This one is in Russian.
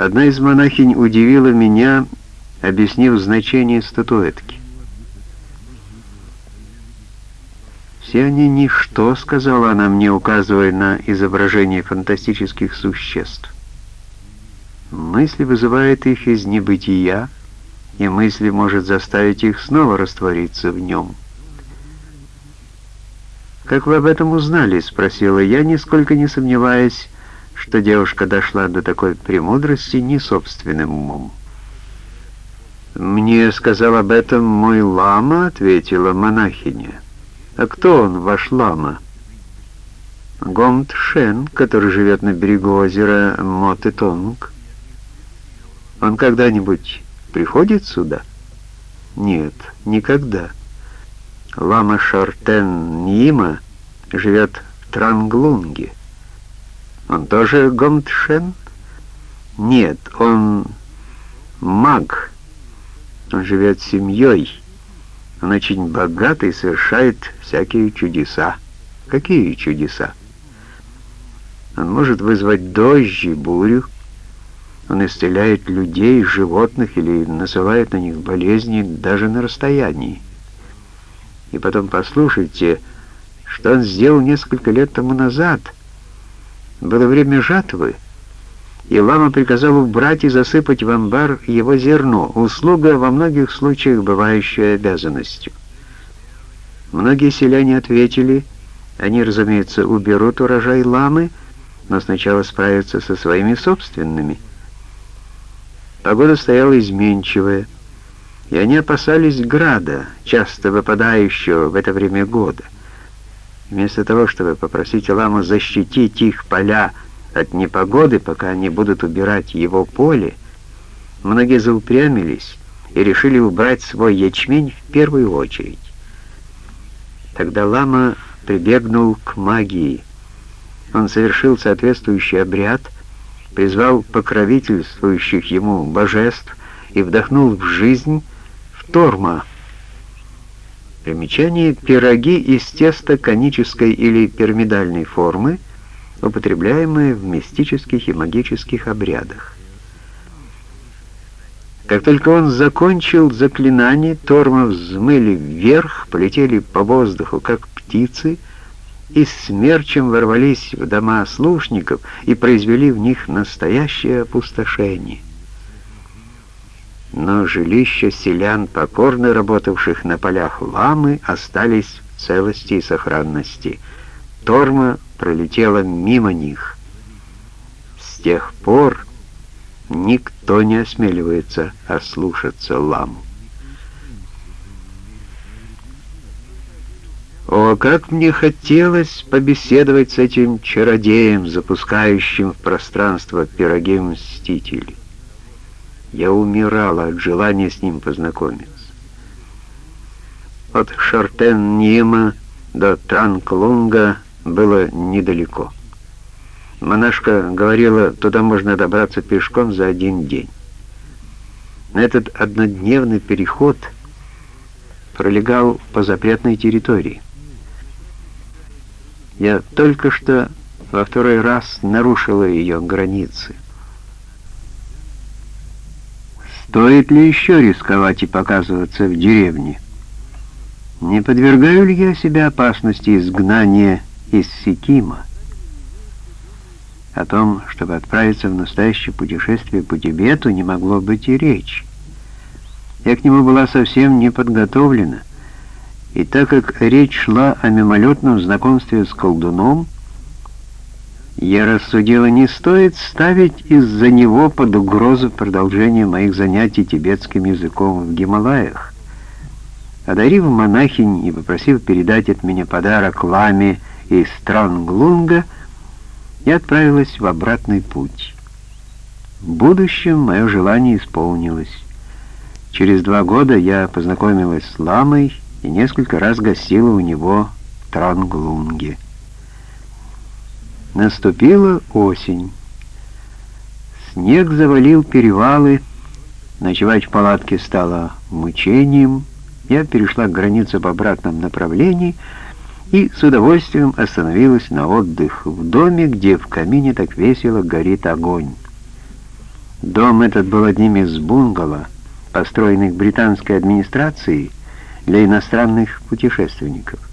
Одна из монахинь удивила меня, объяснив значение статуэтки. «Все они ничто», — сказала она мне, указывая на изображение фантастических существ. Мысли вызывает их из небытия, и мысли может заставить их снова раствориться в нем. «Как вы об этом узнали?» — спросила я, нисколько не сомневаясь, что девушка дошла до такой премудрости не собственным умом. «Мне сказал об этом мой лама», — ответила монахиня. «А кто он, ваш лама?» «Гомт Шен, который живет на берегу озера Мотетонг. Он когда-нибудь приходит сюда?» «Нет, никогда». Лама Шортен Нима живет в Транглунге. Он тоже Гомтшен? Нет, он маг. Он живет семьей. Он очень богатый и совершает всякие чудеса. Какие чудеса? Он может вызвать дождь и бурю. Он исцеляет людей, животных или насылает на них болезни даже на расстоянии. И потом послушайте, что он сделал несколько лет тому назад. Было время жатвы, и лама приказал убрать и засыпать в амбар его зерно, услуга во многих случаях бывающая обязанностью. Многие селяне ответили, они, разумеется, уберут урожай ламы, но сначала справятся со своими собственными. Погода стояла изменчивая, и они опасались града, часто выпадающего в это время года. Вместо того, чтобы попросить ламу защитить их поля от непогоды, пока они будут убирать его поле, многие заупрямились и решили убрать свой ячмень в первую очередь. Тогда лама прибегнул к магии. Он совершил соответствующий обряд, призвал покровительствующих ему божеств и вдохнул в жизнь Торма. Примечание пироги из теста конической или пирамидальной формы, употребляемые в мистических и магических обрядах. Как только он закончил заклинание, Торма взмыли вверх, полетели по воздуху, как птицы, и смерчем ворвались в дома слушников и произвели в них настоящее опустошение но жилища селян, покорно работавших на полях ламы, остались в целости и сохранности. Торма пролетела мимо них. С тех пор никто не осмеливается ослушаться ламу. О, как мне хотелось побеседовать с этим чародеем, запускающим в пространство пироги мстителей. Я умирала от желания с ним познакомиться. От Шартен-Нима до Транклунга было недалеко. Монашка говорила, туда можно добраться пешком за один день. Этот однодневный переход пролегал по запретной территории. Я только что во второй раз нарушила ее границы. Стоит ли еще рисковать и показываться в деревне? Не подвергаю ли я себя опасности изгнания из Сикима? О том, чтобы отправиться в настоящее путешествие по Тибету, не могло быть и речи. Я к нему была совсем не подготовлена, и так как речь шла о мимолетном знакомстве с колдуном, я рассудила, не стоит ставить из-за него под угрозу продолжение моих занятий тибетским языком в Гималаях. Одарив монахинь и попросив передать от меня подарок ламе из Странглунга, я отправилась в обратный путь. В будущем мое желание исполнилось. Через два года я познакомилась с ламой и несколько раз гостила у него в Транглунге. Наступила осень. Снег завалил перевалы, ночевать в палатке стало мучением. Я перешла границу в обратном направлении и с удовольствием остановилась на отдых в доме, где в камине так весело горит огонь. Дом этот был одним из бунгало, построенных британской администрацией для иностранных путешественников.